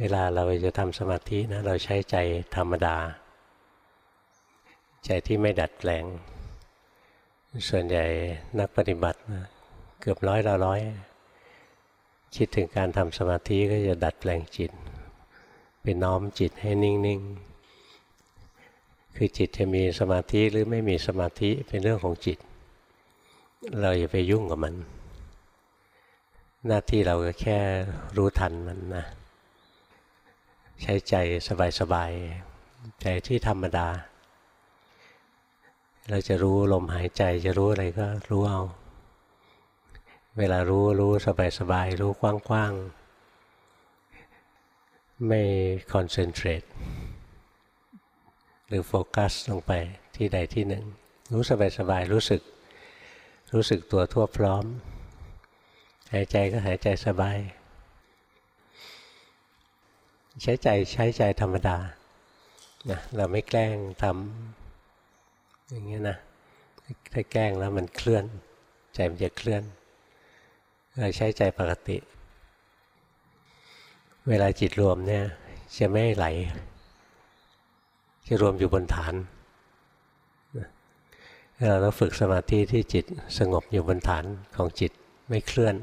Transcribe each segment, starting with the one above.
เวลาเราจะทำสมาธินะเราใช้ใจธรรมดา ใจที่ไม่ดัดแปลง ส่วนใหญ่นักปฏิบัตินะเกือบร้อยละร้อย คิดถึงการทำสมาธิก็จะดัดแปลงจิตเป็นน้อมจิตให้นิ่ง ๆ คือจิตจะมีสมาธิหรือไม่มีสมาธิเป็นเรื่องของจิต เราอย่าไปยุ่งกับมัน หน้าที่เราก็แค่รู้ทันมันนะ ใช้ใจสบายๆใจที่ธรรมดา เราจะรู้ลมหายใจจะรู้อะไรก็รู้เอา เวลารู้รู้สบายๆรู้กว้างๆ ไม่คอนเซนเทรตหรือโฟกัสลงไปที่ใดที่หนึ่ง รู้สบายๆรู้สึก รู้สึกตัวทั่วพร้อม หายใจก็หายใจสบาย ใช้ใจใช้ใจธรรมดานะเราไม่แกล้งทำอย่างเงี้ยนะถ้าแกล้งแล้วมันเคลื่อน ใจมันจะเคลื่อนเราใช้ใจปกติ เวลาจิตรวมเนี่ยจะไม่ไหล จะรวมอยู่บนฐานเราต้องฝึกสมาธิที่จิตสงบอยู่บนฐานของจิตไม่เคลื่อน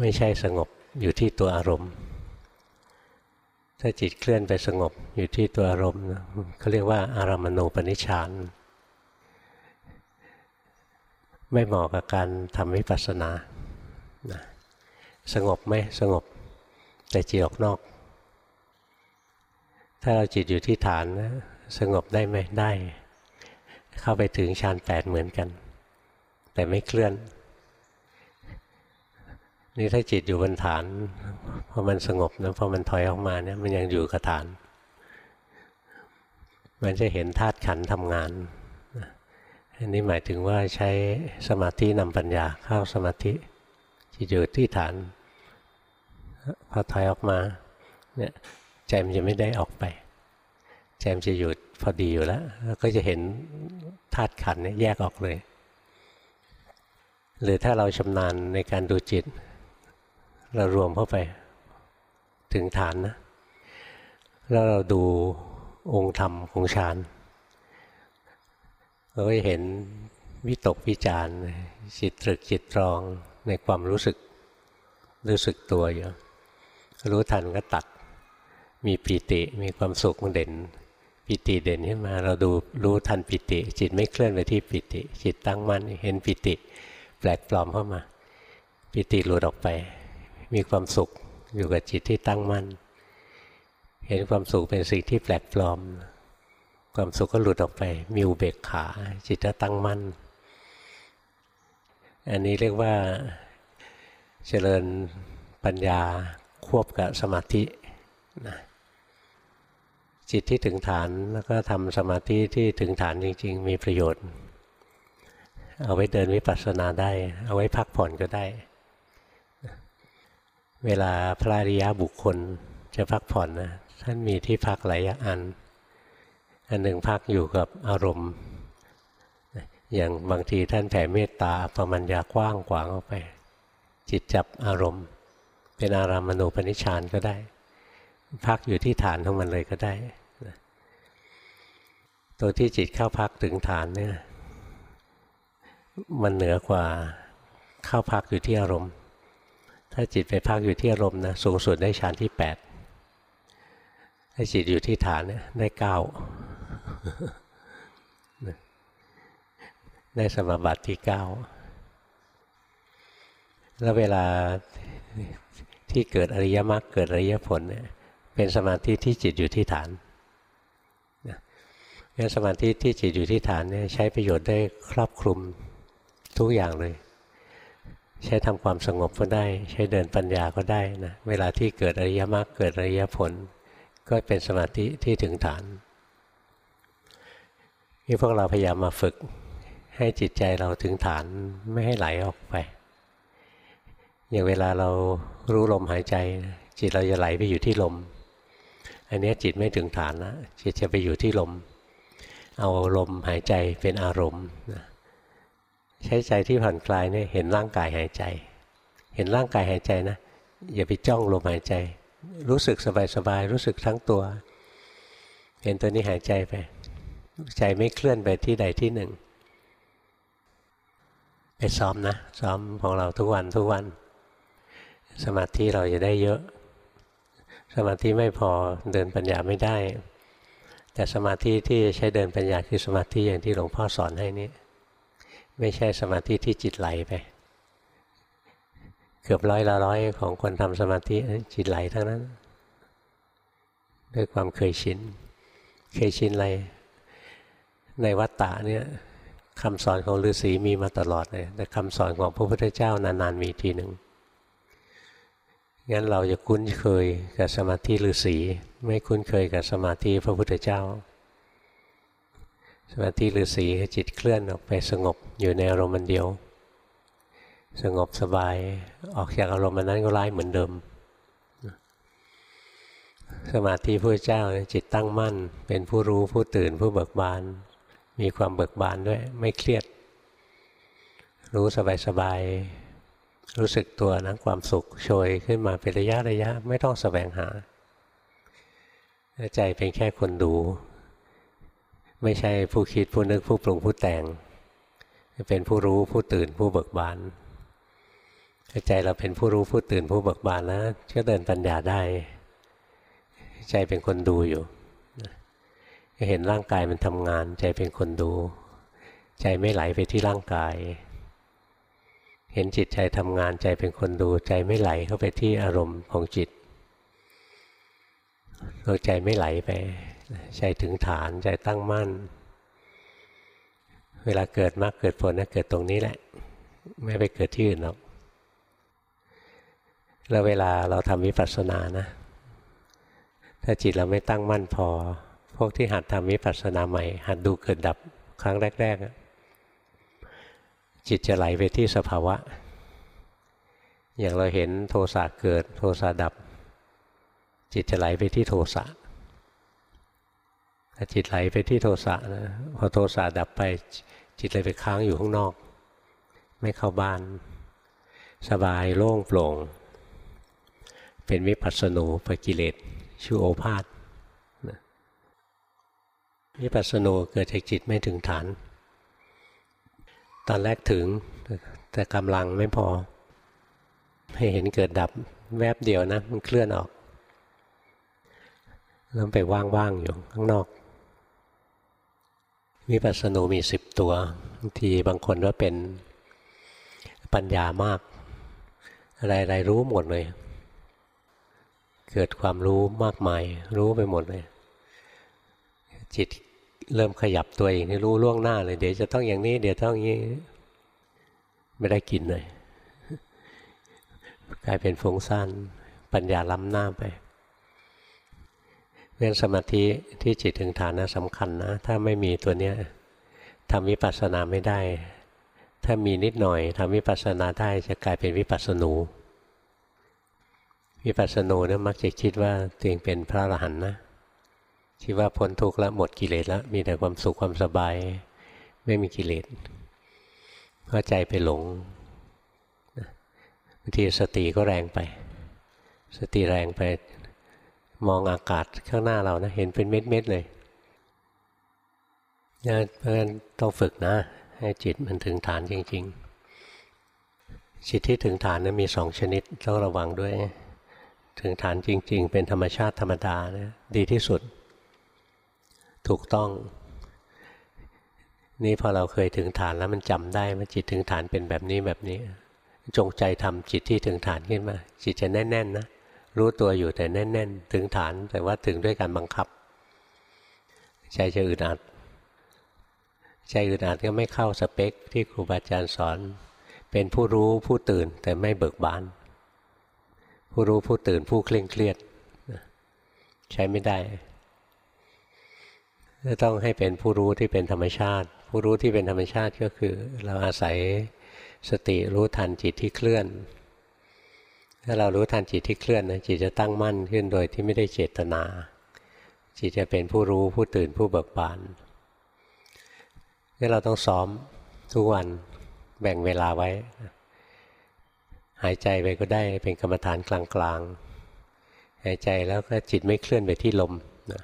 ไม่ใช่สงบอยู่ที่ตัวอารมณ์ ถ้าจิตเคลื่อนไปสงบอยู่ที่ตัวอารมณ์เขาเรียกว่าอารามณูปนิชฌาน ไม่เหมาะกับการทำวิปัสสนานะสงบไหมสงบ แต่จิตออกนอก ถ้าเราจิตอยู่ที่ฐานนะสงบได้ไหมได้ เข้าไปถึงฌานแปดเหมือนกัน แต่ไม่เคลื่อน นี่ถ้าจิตอยู่บนฐานพอมันสงบนะพอมันถอยออกมาเนี่ยมันยังอยู่กับฐาน มันจะเห็นธาตุขันทำงานอันนี้หมายถึงว่าใช้สมาธินำปัญญาเข้าสมาธิจิตอยู่ที่ฐานพอถอยออกมาเนี่ยใจมันจะไม่ได้ออกไปใจมันจะอยู่พอดีอยู่แล้วแล้วก็จะเห็นธาตุขันเนี่ยแยกออกเลย หรือถ้าเราชำนาญในการดูจิต เรารวมเข้าไปถึงฐานนะ แล้วเราดูองค์ธรรมของฌานเราก็เห็นวิตกวิจารจิตตรึกจิตตรองในความรู้สึกรู้สึกตัวอยู่ รู้ทันก็ตัด มีปีติมีความสุขมันเด่น ปิติเด่นขึ้นมา เราดูรู้ทันปิติ จิตไม่เคลื่อนไปที่ปิติ จิตตั้งมั่นเห็นปิติ แปลกปลอมเข้ามา ปิติหลุดออกไป มีความสุขอยู่กับจิตที่ตั้งมั่น เห็นความสุขเป็นสิ่งที่แปลกปลอม ความสุขก็หลุดออกไป มีอุเบกขา จิตก็ตั้งมั่น อันนี้เรียกว่าเจริญปัญญาควบกับสมาธินะจิตที่ถึงฐานแล้วก็ทำสมาธิที่ถึงฐานจริง ๆ มีประโยชน์ เอาไว้เดินวิปัสสนาได้ เอาไว้พักผ่อนก็ได้ เวลาพระริยบุคคลจะพักผ่อนนะท่านมีที่พักหลายอัน อันหนึ่งพักอยู่กับอารมณ์ อย่างบางทีท่านแผ่เมตตาประมัญญากว้างกวางออกไป จิตจับอารมณ์ เป็นอารามณูปนิชานก็ได้ พักอยู่ที่ฐานของมันเลยก็ได้ตัวที่จิตเข้าพักถึงฐานเนี่ยมันเหนือกว่าเข้าพักอยู่ที่อารมณ์ ถ้าจิตไปพักอยู่ที่อารมณ์นะสูงสุดได้ฌานที่แปดถ้าจิตอยู่ที่ฐานเนี่ยได้เก้าได้สมบัติที่เก้าแล้วเวลาที่เกิดอริยมรรคเกิดอริยผลเนี่ยเป็นสมาธิที่จิตอยู่ที่ฐานงั้นสมาธิที่จิตอยู่ที่ฐานเนี่ยใช้ประโยชน์ได้ครอบคลุมทุกอย่างเลย ใช้ทำความสงบก็ได้ ใช้เดินปัญญาก็ได้นะเวลาที่เกิดอริยมรรคเกิดอริยผล ก็เป็นสมาธิที่ถึงฐานนี่พวกเราพยายามมาฝึกให้จิตใจเราถึงฐานไม่ให้ไหลออกไป อย่างเวลาเรารู้ลมหายใจ จิตเราจะไหลไปอยู่ที่ลม อันนี้จิตไม่ถึงฐานนะจิตจะไปอยู่ที่ลม เอาลมหายใจเป็นอารมณ์นะ ใช้ใจที่ผ่อนคลายเนี่ยเห็นร่างกายหายใจ เห็นร่างกายหายใจนะ อย่าไปจ้องลมหายใจ รู้สึกสบายๆรู้สึกทั้งตัว เห็นตัวนี้หายใจไป ใจไม่เคลื่อนไปที่ใดที่หนึ่งไปซ้อมนะ ซ้อมของเราทุกวันทุกวัน สมาธิเราจะได้เยอะ สมาธิไม่พอเดินปัญญาไม่ได้ แต่สมาธิที่ใช้เดินปัญญาคือสมาธิอย่างที่หลวงพ่อสอนให้นี้ ไม่ใช่สมาธิที่จิตไหลไป เกือบร้อยละร้อยของคนทำสมาธิจิตไหลทั้งนั้น ด้วยความเคยชิน เคยชินอะไร ในวัฏฏะเนี่ยคำสอนของฤาษีมีมาตลอดเลย แต่คำสอนของพระพุทธเจ้านานๆมีทีหนึ่งงั้นเราจะคุ้นเคยกับสมาธิฤาษีไม่คุ้นเคยกับสมาธิพระพุทธเจ้า สมาธิฤาษีจิตเคลื่อนออกไปสงบอยู่ในอารมณ์เดียว สงบสบายออกจากอารมณ์นั้นก็ร้ายเหมือนเดิม สมาธิพระเจ้าจิตตั้งมั่น เป็นผู้รู้ผู้ตื่นผู้เบิกบาน มีความเบิกบานด้วยไม่เครียด รู้สบายสบายรู้สึกตัวนะความสุขโชยขึ้นมาเป็นระยะระยะไม่ต้องสแสวงหา ใจเป็นแค่คนดู ไม่ใช่ผู้คิดผู้นึกผู้ปรุงผู้แต่ง เป็นผู้รู้ผู้ตื่นผู้เบิกบานใจเราเป็นผู้รู้ผู้ตื่นผู้เบิกบานแล้วก็เดินปัญญาได้ ใจเป็นคนดูอยู่เห็นร่างกายมันทำงาน ใจเป็นคนดู ใจไม่ไหลไปที่ร่างกาย เห็นจิตใจทำงาน ใจเป็นคนดู ใจไม่ไหลเข้าไปที่อารมณ์ของจิตเราใจไม่ไหลไป ใจถึงฐานใจตั้งมั่น เวลาเกิดมากเกิดผลนะเกิดตรงนี้แหละ ไม่ไปเกิดที่อื่นหรอกแล้วเวลาเราทำวิปัสสนานะ ถ้าจิตเราไม่ตั้งมั่นพอ พวกที่หัดทำวิปัสสนาใหม่ หัดดูเกิดดับครั้งแรกๆจิตจะไหลไปที่สภาวะ อย่างเราเห็นโทสะเกิดโทสะดับ จิตจะไหลไปที่โทสะ จิตไหลไปที่โทสะนะพอโทสะดับไปจิตเลยไปค้างอยู่ข้างนอก ไม่เข้าบ้าน สบายโล่งโปร่ง เป็นวิปัสสนูปกิเลสชื่อโอภาษวิปัสสนูเกิดจากจิตไม่ถึงฐาน ตอนแรกถึงแต่กำลังไม่พอ ให้เห็นเกิดดับแวบเดียวนะ มันเคลื่อนออก แล้วไปว่างๆอยู่ข้างนอก วิปัสสนูมีสิบตัวบางทีบางคนว่าเป็นปัญญามาก อะไรๆรู้หมดเลย เกิดความรู้มากมาย รู้ไปหมดเลย จิตเริ่มขยับตัวเองให้รู้ล่วงหน้าเลย เดี๋ยวจะต้องอย่างนี้ เดี๋ยวต้องอย่างนี้ ไม่ได้กินเลย กลายเป็นฟุ้งซ่านปัญญาล้ำหน้าไป เรื่องสมาธิที่จิตถึงฐานนะสำคัญนะ ถ้าไม่มีตัวเนี้ยทำวิปัสสนาไม่ได้ ถ้ามีนิดหน่อยทำวิปัสสนาได้จะกลายเป็นวิปัสสนูวิปัสสนูเนี่ยมักจะคิดว่าตัวเองเป็นพระอรหันต์นะคิดว่าพ้นทุกข์แล้วหมดกิเลสแล้วมีแต่ความสุขความสบาย ไม่มีกิเลสก็ใจไปหลงบางทีสติก็แรงไป สติแรงไป มองอากาศข้างหน้าเรานะ เห็นเป็นเม็ดๆเลยเพราะฉะนั้นต้องฝึกนะ ให้จิตมันถึงฐานจริง ๆ จิตที่ถึงฐานนะมีสองชนิดต้องระวังด้วย ถึงฐานจริง ๆ เป็นธรรมชาติธรรมดานะดีที่สุด ถูกต้อง นี่พอเราเคยถึงฐานแล้วมันจำได้ว่าจิตถึงฐานเป็นแบบนี้แบบนี้ จงใจทำจิตที่ถึงฐานขึ้นมา จิตจะแน่น ๆ นะ รู้ตัวอยู่แต่แน่น ๆ ถึงฐานแต่ว่าถึงด้วยการบังคับ ใจจะอึดอัด ใจอึดอัดก็ไม่เข้าสเปคที่ครูบาอาจารย์สอน เป็นผู้รู้ผู้ตื่นแต่ไม่เบิกบาน ผู้รู้ผู้ตื่นผู้เคร่งเครียด ใช้ไม่ได้จะต้องให้เป็นผู้รู้ที่เป็นธรรมชาติ ผู้รู้ที่เป็นธรรมชาติก็คือ เราอาศัยสติรู้ทันจิตที่เคลื่อน ถ้าเรารู้ทันจิตที่เคลื่อนนะจิตจะตั้งมั่นขึ้นโดยที่ไม่ได้เจตนา จิตจะเป็นผู้รู้ผู้ตื่นผู้เบิกบานนี่เราต้องซ้อมทุกวันแบ่งเวลาไว้ หายใจไปก็ได้เป็นกรรมฐานกลางๆ หายใจแล้วก็จิตไม่เคลื่อนไปที่ลมนะ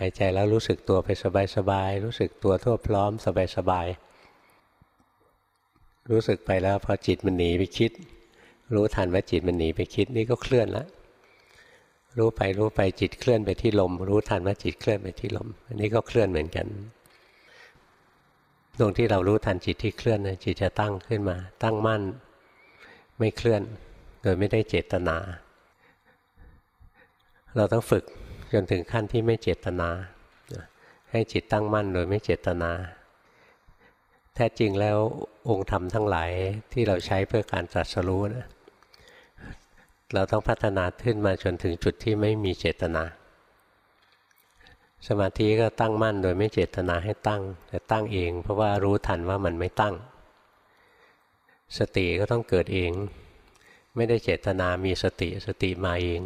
หายใจแล้วรู้สึกตัวไปสบายๆรู้สึกตัวทั่วพร้อมสบายๆรู้สึกไปแล้วพอจิตมันหนีไปคิด รู้ทันว่าจิตมันหนีไปคิดนี่ก็เคลื่อนแล้วรู้ไปรู้ไปจิตเคลื่อนไปที่ลม รู้ทันว่าจิตเคลื่อนไปที่ลม อันนี้ก็เคลื่อนเหมือนกันตรงที่เรารู้ทันจิตที่เคลื่อนนะจิตจะตั้งขึ้นมา ตั้งมั่น ไม่เคลื่อน โดยไม่ได้เจตนา เราต้องฝึกจนถึงขั้นที่ไม่เจตนา ให้จิตตั้งมั่นโดยไม่เจตนา แท้จริงแล้วองค์ธรรมทั้งหลายที่เราใช้เพื่อการตรัสรู้นะเราต้องพัฒนาขึ้นมาจนถึงจุดที่ไม่มีเจตนา สมาธิก็ตั้งมั่นโดยไม่เจตนาให้ตั้ง แต่ตั้งเอง เพราะว่ารู้ทันว่ามันไม่ตั้ง สติก็ต้องเกิดเอง ไม่ได้เจตนามีสติสติมาเอง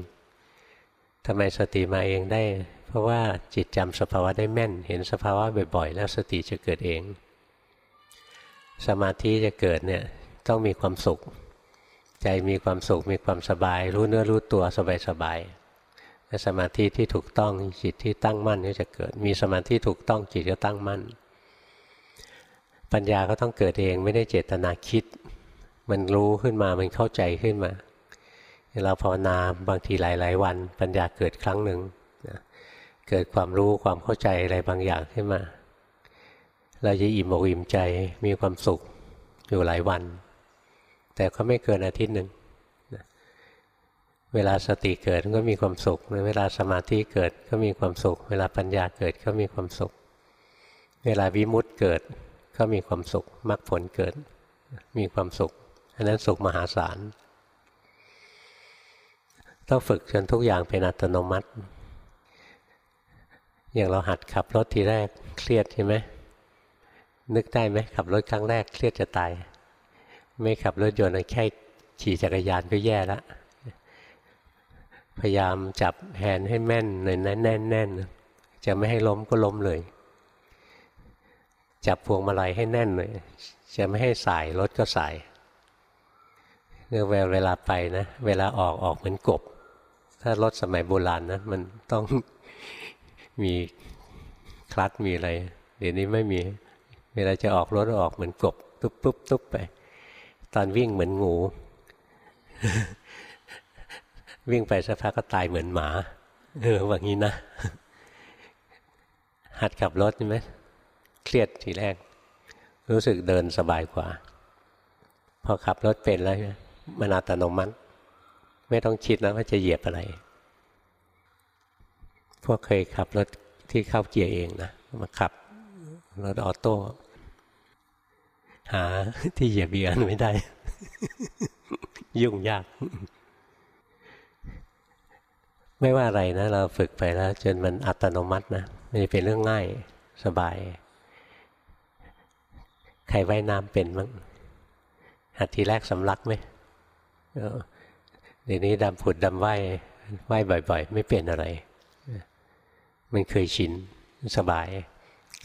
ทำไมสติมาเองได้ เพราะว่าจิตจำสภาวะได้แม่น เห็นสภาวะบ่อยๆ แล้วสติจะเกิดเอง สมาธิจะเกิดเนี่ยต้องมีความสุข ใจมีความสุขมีความสบาย รู้เนื้อรู้ตัวสบายสบายสมาธิที่ถูกต้องจิตที่ตั้งมั่นก็จะเกิด มีสมาธิถูกต้องจิตก็ตั้งมั่น ปัญญาก็ต้องเกิดเองไม่ได้เจตนาคิด มันรู้ขึ้นมามันเข้าใจขึ้นมา เราภาวนาบางทีหลาย ๆ วัน ปัญญาเกิดครั้งหนึ่งเกิดความรู้ความเข้าใจอะไรบางอย่างขึ้นมา เราจะอิ่มอกอิ่มใจมีความสุขอยู่หลายวัน แต่ก็ไม่เกินอาทิตย์หนึ่งเวลาสติเกิดก็มีความสุข เวลาสมาธิเกิดก็มีความสุข เวลาปัญญาเกิดก็มีความสุข เวลาวิมุตติเกิดก็มีความสุขมรรคผลเกิด มีความสุขอันนั้นสุขมหาศาลต้องฝึกจนทุกอย่างเป็นอัตโนมัติ อย่างเราหัดขับรถทีแรกเครียดใช่ไหม นึกได้ไหมขับรถครั้งแรกเครียดจะตาย ไม่ขับรถยนต์แค่ขี่จักรยานก็แย่แล้วพยายามจับแฮนให้แม่นหน่ยแน่นแน่นจะไม่ให้ล้มก็ล้มเลย จับพวงมาลัยให้แน่นหน่อยจะไม่ให้สายรถก็สายเนื่อเวลาไปนะ เวลาออกออกเหมือนกบ ถ้ารถสมัยโบราณนะมันต้องมีคลัตมีอะไร เดี๋ยวนี้ไม่มี เวลาจะออกรถออกเหมือนกบตุ๊บปุ๊บตุ๊บไป ตอนวิ่งเหมือนงู วิ่งไปสักพักก็ตายเหมือนหมาเออว่างี้นะ หัดขับรถใช่ไหมเครียดทีแรก รู้สึกเดินสบายกว่า พอขับรถเป็นแล้วมันอัตโนมัติไม่ต้องคิดแล้วว่าจะเหยียบอะไร พวกเคยขับรถที่เข้าเกียร์เองนะมาขับ รถออโต้หาที่เหยียบเบียนไม่ได้ ยุ่งยาก ไม่ว่าอะไรนะ เราฝึกไปแล้ว จนมันอัตโนมัตินะมันจะเป็นเรื่องง่ายสบาย ใครว่ายน้ำเป็นมั้งหัดทีแรกสำลักไหมเดี๋ยวนี้ดำผุดดำว่ายว่ายบ่อย ๆ ไม่เปลี่ยนอะไร มันเคยชินสบาย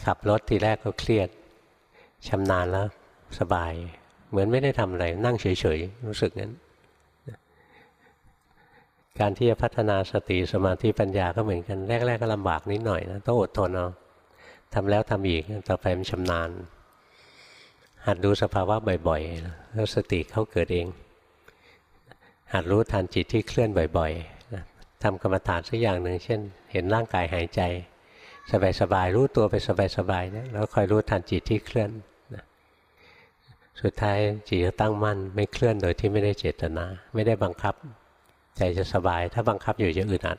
ขับรถทีแรกก็เครียดชำนาญแล้วสบาย เหมือนไม่ได้ทำอะไร นั่งเฉยๆ รู้สึกงั้น การที่จะพัฒนาสติสมาธิปัญญาก็เหมือนกัน แรก ๆ ก็ลำบากนิดหน่อยนะต้องอดทนเอาทำแล้วทำอีกต่อไปมันชำนาญ หัดดูสภาวะบ่อยๆ แล้วสติเขาเกิดเอง หัดรู้ทันจิตที่เคลื่อนบ่อยๆทำกรรมฐานสักอย่างหนึ่งเช่น เห็นร่างกายหายใจ สบายๆรู้ตัวไปสบายๆนะแล้วคอยรู้ทันจิตที่เคลื่อนสุดท้ายจิตจะตั้งมั่นไม่เคลื่อนโดยที่ไม่ได้เจตนา ไม่ได้บังคับ ใจจะสบาย ถ้าบังคับอยู่จะอึดอัด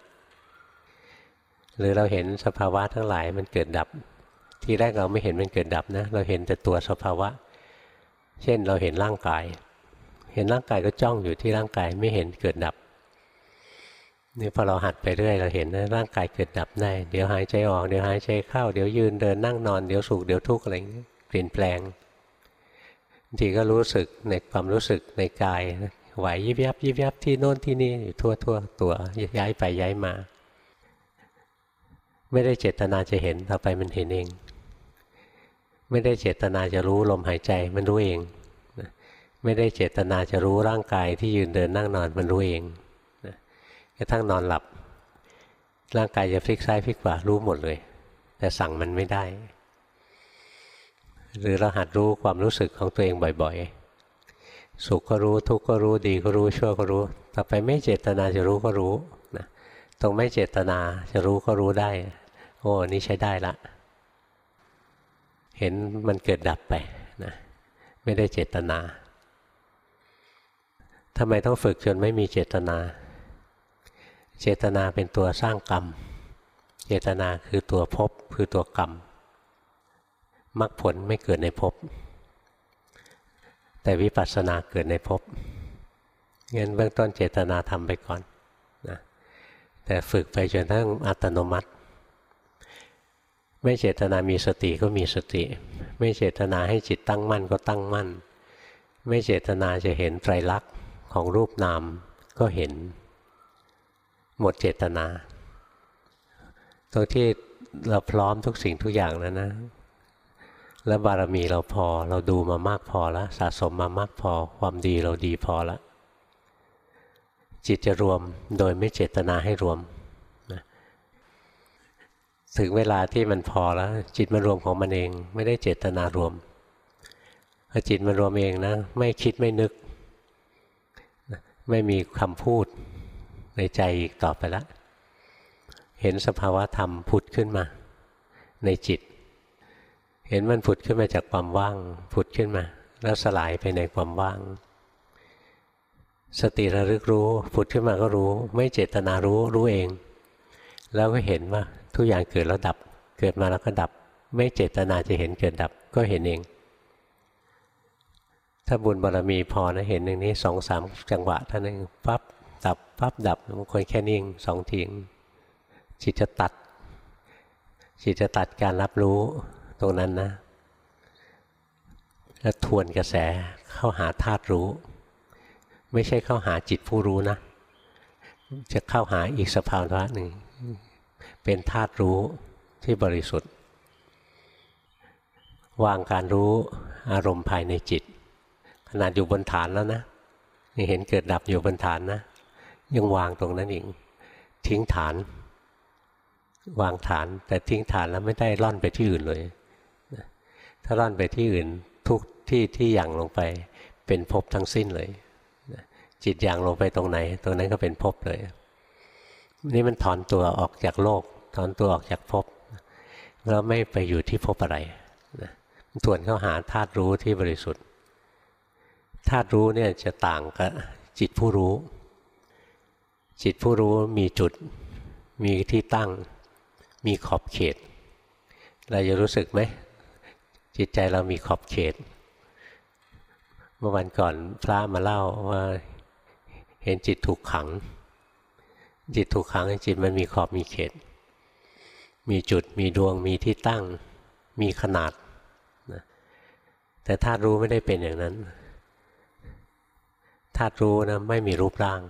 หรือเราเห็นสภาวะทั้งหลายมันเกิดดับ ทีแรกเราไม่เห็นมันเกิดดับนะ เราเห็นแต่ตัวสภาวะ เช่นเราเห็นร่างกาย เห็นร่างกายก็จ้องอยู่ที่ร่างกายไม่เห็นเกิดดับ นี่พอเราหัดไปเรื่อยเราเห็นนะร่างกายเกิดดับได้ เดี๋ยวหายใจออก เดี๋ยวหายใจเข้า เดี๋ยวยืนเดินนั่งนอน เดี๋ยวสุขเดี๋ยวทุกข์อะไรอย่างนี้เปลี่ยนแปลงทีก็รู้สึกในความรู้สึกในกายไหวยิบยับยิบยับที่โน่นที่นี่อยู่ทั่วทั่วตัวย้ายไปย้ายมา ไม่ได้เจตนาจะเห็นต่อไปมันเห็นเอง ไม่ได้เจตนาจะรู้ลมหายใจมันรู้เอง ไม่ได้เจตนาจะรู้ร่างกายที่ยืนเดินนั่งนอนมันรู้เอง กระทั่งนอนหลับ ร่างกายจะพลิกซ้ายพลิกขวารู้หมดเลย แต่สั่งมันไม่ได้ หรือเราหัดรู้ความรู้สึกของตัวเองบ่อยๆ สุขก็รู้ทุกข์ก็รู้ดีก็รู้ชั่วก็รู้ ต่อไปไม่เจตนาจะรู้ก็รู้นะตรงไม่เจตนาจะรู้ก็รู้ได้ โอ้นี่ใช้ได้ละ เห็นมันเกิดดับไปนะไม่ได้เจตนาทำไมต้องฝึกจนไม่มีเจตนา เจตนาเป็นตัวสร้างกรรม เจตนาคือตัวภพคือตัวกรรมมรรคผลไม่เกิดในภพแต่วิปัสสนาเกิดในภพงั้นเบื้องต้นเจตนาทำไปก่อนนะแต่ฝึกไปจนทั้งอัตโนมัติ ไม่เจตนามีสติก็มีสติ ไม่เจตนาให้จิตตั้งมั่นก็ตั้งมั่น ไม่เจตนาจะเห็นไตรลักษณ์ของรูปนามก็เห็น หมดเจตนา ตรงที่เราพร้อมทุกสิ่งทุกอย่างแล้วนะ แล้วบารมีเราพอ เราดูมามากพอแล้วสะสมมามากพอ ความดีเราดีพอแล้วจิตจะรวมโดยไม่เจตนาให้รวมนะถึงเวลาที่มันพอแล้ว จิตมันรวมของมันเอง ไม่ได้เจตนารวมพอจิตมันรวมเองนะ ไม่คิดไม่นึก ไม่มีคำพูด ในใจอีกต่อไปแล้วเห็นสภาวะธรรมผุดขึ้นมา ในจิต เห็นมันผุดขึ้นมาจากความว่าง ผุดขึ้นมา แล้วสลายไปในความว่าง สติระลึกรู้ ผุดขึ้นมาก็รู้ ไม่เจตนารู้รู้เอง แล้วก็เห็นว่าทุกอย่างเกิดแล้วดับ เกิดมาแล้วก็ดับ ไม่เจตนาจะเห็นเกิดดับก็เห็นเองถ้าบุญบารมีพอนะเห็นอย่างนี้สองสามจังหวะท่านนึงปั๊บ ปั๊บดับบางคนแค่นิ่งสองทีจิตจะตัด จิตจะตัดการรับรู้ตรงนั้นนะ แล้วทวนกระแสเข้าหาธาตุรู้ ไม่ใช่เข้าหาจิตผู้รู้นะ จะเข้าหาอีกสภาวะหนึ่ง เป็นธาตุรู้ที่บริสุทธิ์ วางการรู้อารมณ์ภายในจิต ขนาดอยู่บนฐานแล้วนะนี่เห็นเกิดดับอยู่บนฐานนะ ยังวางตรงนั้นเองทิ้งฐาน วางฐาน แต่ทิ้งฐานแล้วไม่ได้ล่อนไปที่อื่นเลย ถ้าล่อนไปที่อื่นทุกที่ที่อย่างลงไปเป็นภพทั้งสิ้นเลยจิตอย่างลงไปตรงไหน ตรงนั้นก็เป็นภพเลย นี่มันถอนตัวออกจากโลก ถอนตัวออกจากภพแล้วไม่ไปอยู่ที่ภพอะไรทวนเข้าหาธาตุรู้ที่บริสุทธิ์ธาตุรู้เนี่ยจะต่างกับจิตผู้รู้ จิตผู้รู้มีจุดมีที่ตั้ง มีขอบเขต เราจะรู้สึกไหม จิตใจเรามีขอบเขต เมื่อวันก่อนพระมาเล่าว่าเห็นจิตถูกขัง จิตถูกขังจิตมันมีขอบมีเขต มีจุดมีดวงมีที่ตั้ง มีขนาดแต่ธาตุรู้ไม่ได้เป็นอย่างนั้นธาตุรู้นะไม่มีรูปร่าง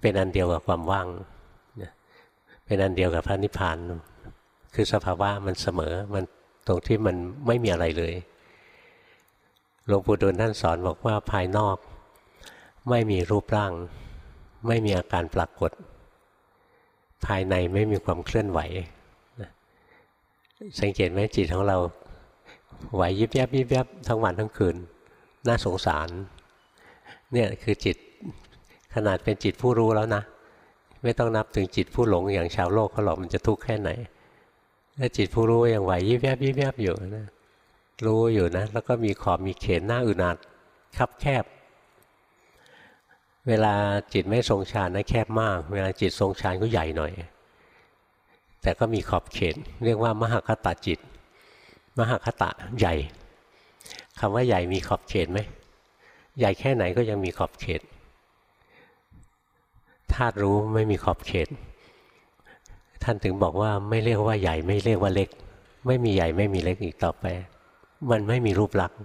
เป็นอันเดียวกับความว่างเป็นอันเดียวกับพระนิพพาน คือสภาวะมันเสมอมันตรงที่มันไม่มีอะไรเลยหลวงปู่ดูลท่านสอนบอกว่าภายนอก ไม่มีรูปร่าง ไม่มีอาการปรากฏ ภายในไม่มีความเคลื่อนไหวสังเกตไหมจิตของเราไหวยิบยับยิบยับทั้งวันทั้งคืน น่าสงสาร เนี่ยคือจิต ขนาดเป็นจิตผู้รู้แล้วนะ ไม่ต้องนับถึงจิตผู้หลงอย่างชาวโลกเขาหรอกมันจะทุกข์แค่ไหนถ้าจิตผู้รู้ยังไหวยิบแยบยิบแยบอยู่นะรู้อยู่นะ แล้วก็มีขอบมีเขนหน้าอึนัดคับแคบ เวลาจิตไม่ทรงฌานนะแคบมาก เวลาจิตทรงฌานก็ใหญ่หน่อย แต่ก็มีขอบเขต เรียกว่ามหคตาจิต มหคตะใหญ่คำว่าใหญ่มีขอบเขตไหมใหญ่แค่ไหนก็ยังมีขอบเขต ธาตุรู้ไม่มีขอบเขต ท่านถึงบอกว่าไม่เรียกว่าใหญ่ไม่เรียกว่าเล็ก ไม่มีใหญ่ไม่มีเล็กอีกต่อไป มันไม่มีรูปลักษณ์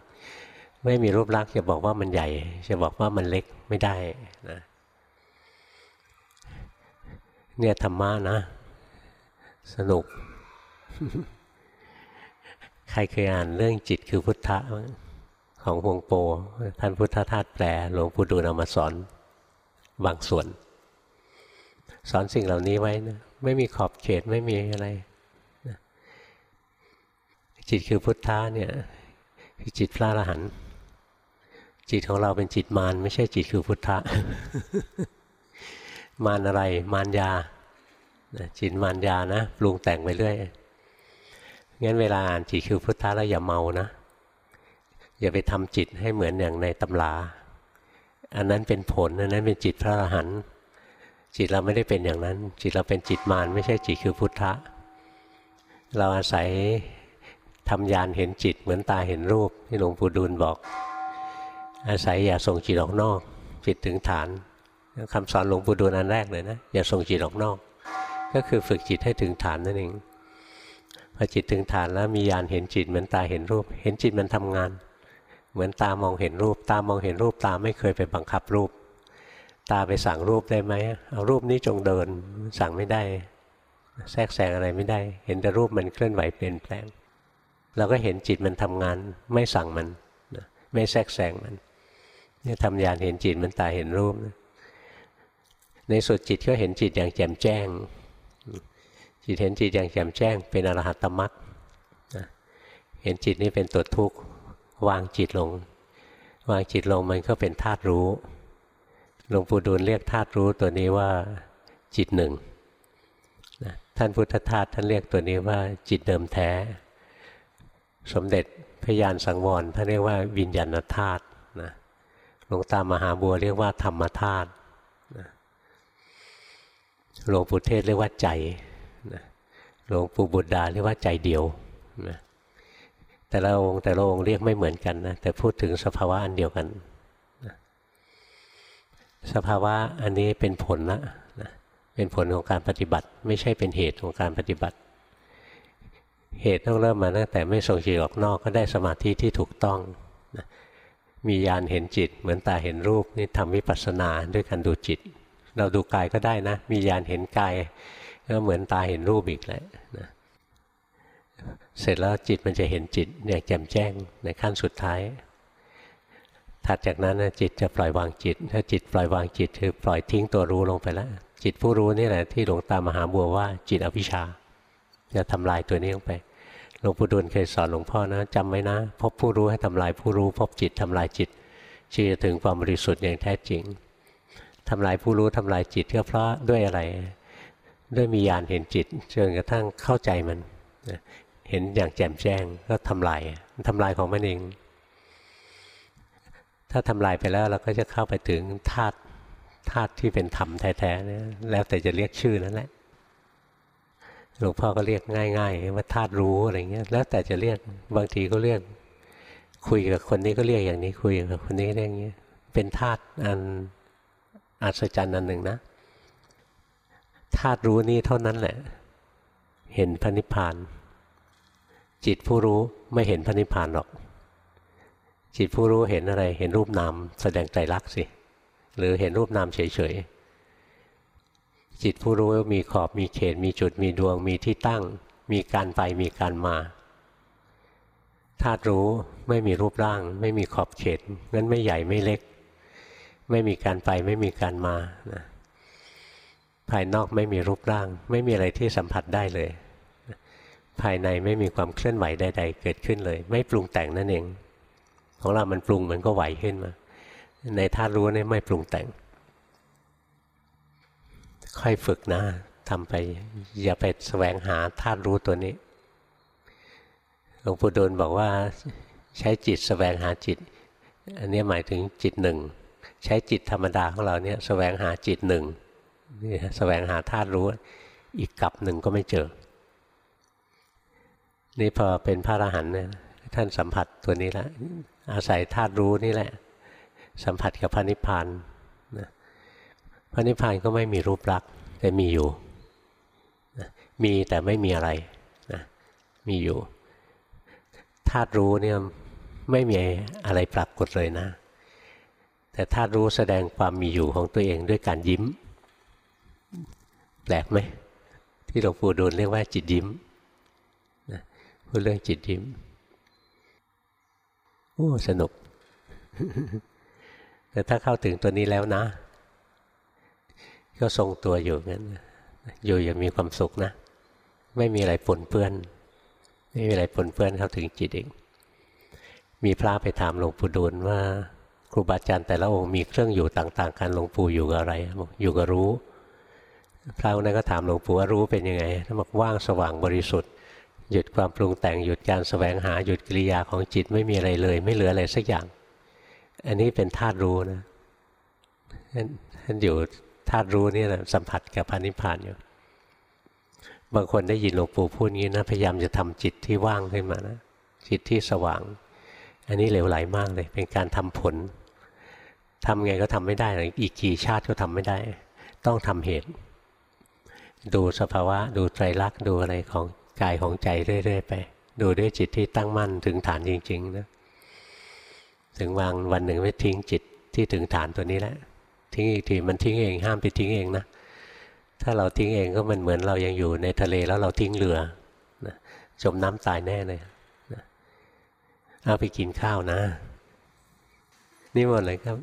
ไม่มีรูปลักษณ์จะบอกว่ามันใหญ่ จะบอกว่ามันเล็กไม่ได้นะเนี่ยธรรมะนะ สนุก ใครเคยอ่านเรื่องจิตคือพุทธะของฮวงโป ท่านพุทธทาสแปลหลวงปู่ดูลเอามาสอน บางส่วน สอนสิ่งเหล่านี้ไว้นะไม่มีขอบเขตไม่มีอะไรนะจิตคือพุทธะเนี่ยคือจิตพระอรหันต์จิตของเราเป็นจิตมารไม่ใช่จิตคือพุทธะมารอะไรมารยาจิตมารยานะปรุงแต่งไปเรื่อยงั้นเวลาอ่านจิตคือพุทธะแล้วอย่าเมานะ อย่าไปทำจิตให้เหมือนอย่างในตำรา อันนั้นเป็นผลอันนั้นเป็นจิตพระอรหันต์ จิตเราไม่ได้เป็นอย่างนั้น จิตเราเป็นจิตมารไม่ใช่จิตคือพุทธะ เราอาศัยทำยานเห็นจิตเหมือนตาเห็นรูปที่หลวงปู่ดูลบอก อาศัยอย่าส่งจิตออกนอก จิตถึงฐานคำสอนหลวงปู่ดูลอันแรกเลยนะอย่าส่งจิตออกนอก ก็คือฝึกจิตให้ถึงฐานนั่นเองพอจิตถึงฐานแล้วมียานเห็นจิตเหมือนตาเห็นรูป เห็นจิตมันทำงาน เหมือนตามองเห็นรูป ตามองเห็นรูปตาไม่เคยไปบังคับรูป ตาไปสั่งรูปได้ไหมเอารูปนี้จงเดินสั่งไม่ได้ แทรกแซงอะไรไม่ได้ เห็นแต่รูปมันเคลื่อนไหวเปลี่ยนแปลง เราก็เห็นจิตมันทำงาน ไม่สั่งมันไม่แทรกแซงมันเนี่ยทำยานเห็นจิตมันตาเห็นรูปนะในสุดจิตก็เห็นจิตอย่างแจ่มแจ้ง จิตเห็นจิตอย่างแจ่มแจ้ง เป็นอรหัตมรรคเห็นจิตนี้เป็นตัวทุกข์วางจิตลง วางจิตลงมันก็เป็นธาตุรู้ หลวงปู่ดูลเรียกธาตุรู้ตัวนี้ว่าจิตหนึ่งท่านพุทธทาสท่านเรียกตัวนี้ว่าจิตเดิมแท้ สมเด็จพยานสังวรท่านเรียกว่าวิญญาณธาตุนะหลวงตามหาบัวเรียกว่าธรรมธาตุหลวงปู่เทศเรียกว่าใจหลวงปู่บุตรดาเรียกว่าใจเดียวแต่ละองค์แต่ละองค์เรียกไม่เหมือนกันนะแต่พูดถึงสภาวะอันเดียวกัน สภาวะอันนี้เป็นผลละนะเป็นผลของการปฏิบัติ ไม่ใช่เป็นเหตุของการปฏิบัติ เหตุต้องเริ่มมาตั้งแต่ไม่ส่งจิตออกนอกก็ได้สมาธิที่ถูกต้องนะมียานเห็นจิต เหมือนตาเห็นรูปนี่ทำวิปัสสนาด้วยการดูจิต เราดูกายก็ได้นะ มียานเห็นกายก็เหมือนตาเห็นรูปอีกแหละนะเสร็จแล้วจิตมันจะเห็นจิตเนี่ยแจ่มแจ้งในขั้นสุดท้าย ถัดจากนั้นจิตจะปล่อยวางจิต ถ้าจิตปล่อยวางจิตคือปล่อยทิ้งตัวรู้ลงไปแล้ว จิตผู้รู้นี่แหละที่หลวงตามหาบัวว่าจิตอวิชชา จะทำลายตัวนี้ลงไป หลวงปู่ดูลเคยสอนหลวงพ่อนะจำไว้นะ พบผู้รู้ให้ทำลายผู้รู้ พบจิตทำลายจิตจึงจะถึงความบริสุทธิ์อย่างแท้จริงทำลายผู้รู้ทำลายจิตก็เพราะด้วยอะไร ด้วยมีญาณเห็นจิตจนกระทั่งเข้าใจมัน เห็นอย่างแจ่มแจ้งก็ทำลายทำลายของมันเอง ถ้าทำลายไปแล้วเราก็จะเข้าไปถึงธาตุธาตุที่เป็นธรรมแท้ๆนะแล้วแต่จะเรียกชื่อนั่นแหละหลวงพ่อก็เรียกง่าย ๆ ว่าธาตุรู้อะไรเงี้ย แล้วแต่จะเรียกบางทีก็เรียก คุยกับคนนี้ก็เรียกอย่างนี้ คุยกับคนนี้เรียกอย่างนี้เป็นธาตุอันอัศจรรย์อันหนึ่งนะธาตุรู้นี่เท่านั้นแหละ เห็นพระนิพพาน จิตผู้รู้ไม่เห็นพระนิพพานหรอก จิตผู้รู้เห็นอะไร เห็นรูปนามแสดงใจรักสิ หรือเห็นรูปนามเฉยๆ จิตผู้รู้มีขอบมีเขต มีจุดมีดวงมีที่ตั้ง มีการไปมีการมาธาตุรู้ไม่มีรูปร่าง ไม่มีขอบเขตงั้นไม่ใหญ่ไม่เล็ก ไม่มีการไปไม่มีการมานะภายนอกไม่มีรูปร่าง ไม่มีอะไรที่สัมผัสได้เลย ภายในไม่มีความเคลื่อนไหวใดๆเกิดขึ้นเลย ไม่ปรุงแต่งนั่นเอง ของเรามันปรุงมันก็ไหวขึ้นมา ในธาตุรู้นี่ไม่ปรุงแต่ง ค่อยฝึกนะทำไป อย่าไปแสวงหาธาตุรู้ตัวนี้หลวงปู่ดูลบอกว่าใช้จิตแสวงหาจิต อันนี้หมายถึงจิตหนึ่ง ใช้จิตธรรมดาของเราเนี่ยแสวงหาจิตหนึ่งนี่แสวงหาธาตุรู้ อีกกลับหนึ่งก็ไม่เจอ นี่พอเป็นพระอรหันต์เนี่ยท่านสัมผัสตัวนี้แล้ว อาศัยธาตุรู้นี่แหละ สัมผัสกับพระนิพพานนะพระนิพพานก็ไม่มีรูปลักษณ์แต่มีอยู่นะมีแต่ไม่มีอะไรนะมีอยู่ธาตุรู้เนี่ยไม่มีอะไรปรากฏเลยนะ แต่ธาตุรู้แสดงความมีอยู่ของตัวเองด้วยการยิ้ม แปลกไหมที่หลวงปู่ดูลเรียกว่าจิตยิ้มพูดเรื่องจิตยิ้ม โอ้สนุก แต่ถ้าเข้าถึงตัวนี้แล้วนะ ก็ทรงตัวอยู่งั้น อยู่อย่างมีความสุขนะ ไม่มีอะไรปนเปื้อน ไม่มีอะไรปนเปื้อนเข้าถึงจิตเอง มีพระไปถามหลวงปู่ดูลว่า ครูบาอาจารย์แต่ละองค์มีเครื่องอยู่ต่าง ๆ กันหลวงปู่อยู่กับอะไรบอกอยู่กับรู้พระองค์นั้นก็ถามหลวงปู่ว่ารู้เป็นยังไงท่านบอกว่างสว่างบริสุทธิ์ หยุดความปรุงแต่งหยุดการสแสวงหาหยุดกิริยาของจิตไม่มีอะไรเลย ไม่เหลืออะไรสักอย่าง อันนี้เป็นธาตุรู้นะท่านอยู่ธาตุรู้นี่แหละสัมผัสกับพระนิพานอยู่ บางคนได้ยินหลวงปู่พูดงี้นะพยายามจะทำจิตที่ว่างขึ้นมานะจิตที่สว่าง อันนี้เหลวไหลมากเลย เป็นการทำผลทำไงก็ทำไม่ได้อีกกี่ชาติก็ทำไม่ได้ ต้องทำเหตุ ดูสภาวะ ดูไตรลักษณ์ดูอะไรของ กายของใจเรื่อยๆไป ดูด้วยจิตที่ตั้งมั่นถึงฐานจริงๆนะถึงวางวันหนึ่งไม่ทิ้งจิตที่ถึงฐานตัวนี้แหละทิ้งอีกทีมันทิ้งเองห้ามไปทิ้งเองนะถ้าเราทิ้งเองก็มันเหมือนเรายังอยู่ในทะเลแล้วเราทิ้งเรือนะจมน้ำตายแน่เลยนะเอาไปกินข้าวนะ นี่หมดเลยครับ